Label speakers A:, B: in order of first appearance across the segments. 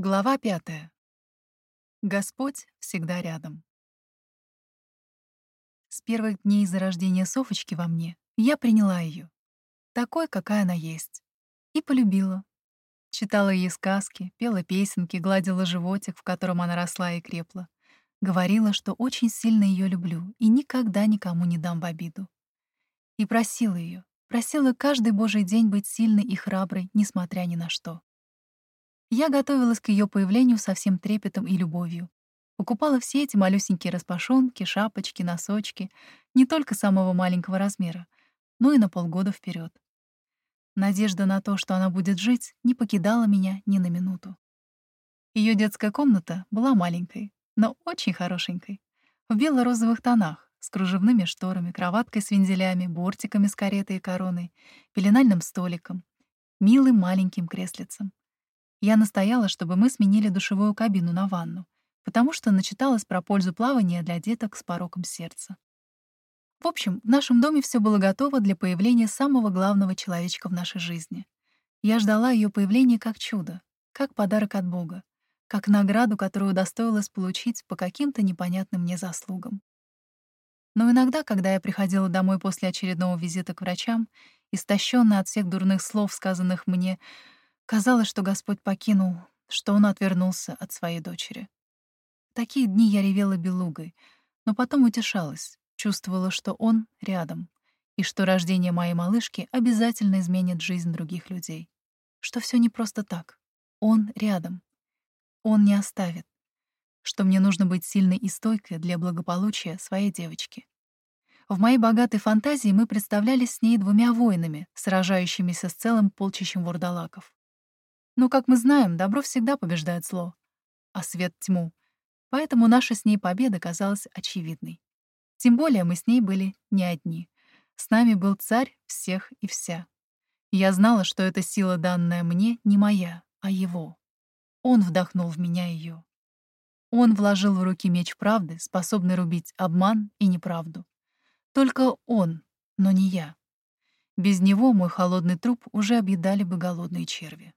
A: Глава пятая. Господь всегда рядом. С первых дней зарождения Софочки во мне я приняла ее, такой, какая она есть, и полюбила. Читала ей сказки, пела песенки, гладила животик, в котором она росла и крепла. Говорила, что очень сильно ее люблю и никогда никому не дам в обиду. И просила ее, просила каждый божий день быть сильной и храброй, несмотря ни на что. Я готовилась к ее появлению со всем трепетом и любовью. Покупала все эти малюсенькие распашонки, шапочки, носочки, не только самого маленького размера, но и на полгода вперед. Надежда на то, что она будет жить, не покидала меня ни на минуту. Ее детская комната была маленькой, но очень хорошенькой, в бело-розовых тонах, с кружевными шторами, кроваткой с вензелями, бортиками с каретой и короной, пеленальным столиком, милым маленьким креслицем. Я настояла, чтобы мы сменили душевую кабину на ванну, потому что начиталась про пользу плавания для деток с пороком сердца. В общем, в нашем доме все было готово для появления самого главного человечка в нашей жизни. Я ждала ее появления как чудо, как подарок от Бога, как награду, которую удостоилась получить по каким-то непонятным мне заслугам. Но иногда, когда я приходила домой после очередного визита к врачам, истощенная от всех дурных слов, сказанных мне, Казалось, что Господь покинул, что Он отвернулся от своей дочери. Такие дни я ревела белугой, но потом утешалась, чувствовала, что Он рядом, и что рождение моей малышки обязательно изменит жизнь других людей. Что все не просто так. Он рядом. Он не оставит. Что мне нужно быть сильной и стойкой для благополучия своей девочки. В моей богатой фантазии мы представлялись с ней двумя воинами, сражающимися с целым полчищем вурдалаков. Но, как мы знаем, добро всегда побеждает зло, а свет — тьму. Поэтому наша с ней победа казалась очевидной. Тем более мы с ней были не одни. С нами был царь всех и вся. Я знала, что эта сила, данная мне, не моя, а его. Он вдохнул в меня ее. Он вложил в руки меч правды, способный рубить обман и неправду. Только он, но не я. Без него мой холодный труп уже объедали бы голодные черви.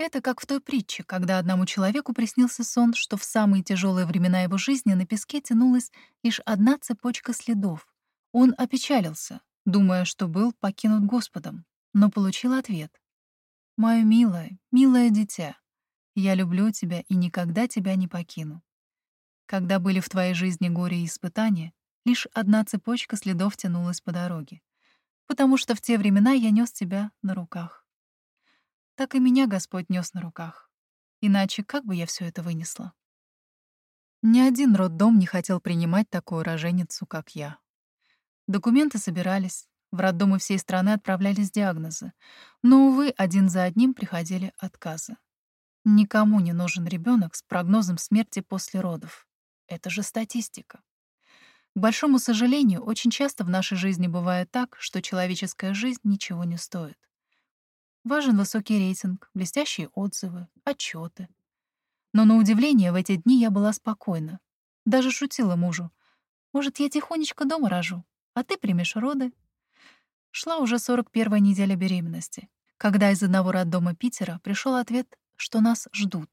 A: Это как в той притче, когда одному человеку приснился сон, что в самые тяжелые времена его жизни на песке тянулась лишь одна цепочка следов. Он опечалился, думая, что был покинут Господом, но получил ответ. «Мое милое, милое дитя, я люблю тебя и никогда тебя не покину. Когда были в твоей жизни горе и испытания, лишь одна цепочка следов тянулась по дороге, потому что в те времена я нес тебя на руках так и меня Господь нес на руках. Иначе как бы я все это вынесла? Ни один роддом не хотел принимать такую роженицу, как я. Документы собирались, в роддомы всей страны отправлялись диагнозы, но, увы, один за одним приходили отказы. Никому не нужен ребенок с прогнозом смерти после родов. Это же статистика. К большому сожалению, очень часто в нашей жизни бывает так, что человеческая жизнь ничего не стоит. Важен высокий рейтинг, блестящие отзывы, отчеты. Но на удивление в эти дни я была спокойна. Даже шутила мужу. «Может, я тихонечко дома рожу, а ты примешь роды?» Шла уже 41-я неделя беременности, когда из одного роддома Питера пришел ответ, что нас ждут.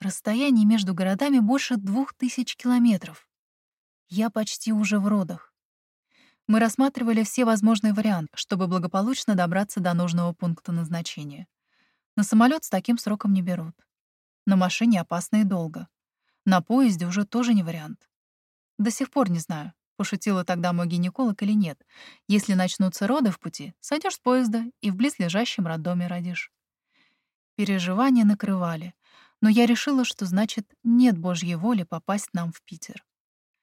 A: Расстояние между городами больше двух тысяч километров. Я почти уже в родах. Мы рассматривали все возможные варианты, чтобы благополучно добраться до нужного пункта назначения. На самолет с таким сроком не берут. На машине опасно и долго. На поезде уже тоже не вариант. До сих пор не знаю, пошутила тогда мой гинеколог или нет. Если начнутся роды в пути, сойдешь с поезда и в близлежащем роддоме родишь. Переживания накрывали, но я решила, что значит нет Божьей воли попасть нам в Питер.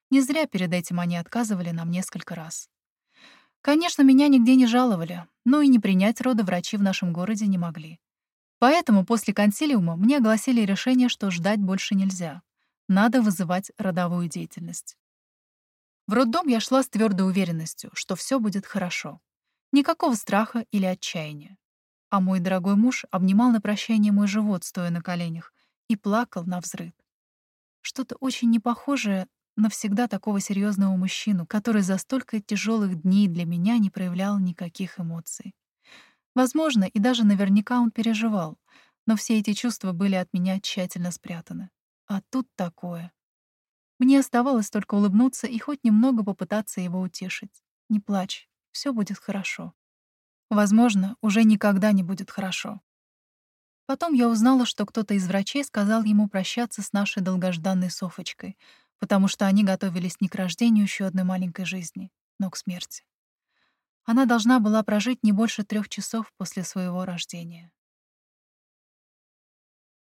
A: Не зря перед этим они отказывали нам несколько раз. Конечно, меня нигде не жаловали, но и не принять роды врачи в нашем городе не могли. Поэтому после консилиума мне огласили решение, что ждать больше нельзя. Надо вызывать родовую деятельность. В роддом я шла с твердой уверенностью, что все будет хорошо. Никакого страха или отчаяния. А мой дорогой муж обнимал на прощание мой живот, стоя на коленях, и плакал на взрыв. Что-то очень непохожее навсегда такого серьезного мужчину, который за столько тяжелых дней для меня не проявлял никаких эмоций. Возможно, и даже наверняка он переживал, но все эти чувства были от меня тщательно спрятаны. А тут такое. Мне оставалось только улыбнуться и хоть немного попытаться его утешить. Не плачь, все будет хорошо. Возможно, уже никогда не будет хорошо. Потом я узнала, что кто-то из врачей сказал ему прощаться с нашей долгожданной Софочкой, потому что они готовились не к рождению еще одной маленькой жизни, но к смерти. Она должна была прожить не больше трех часов после своего рождения.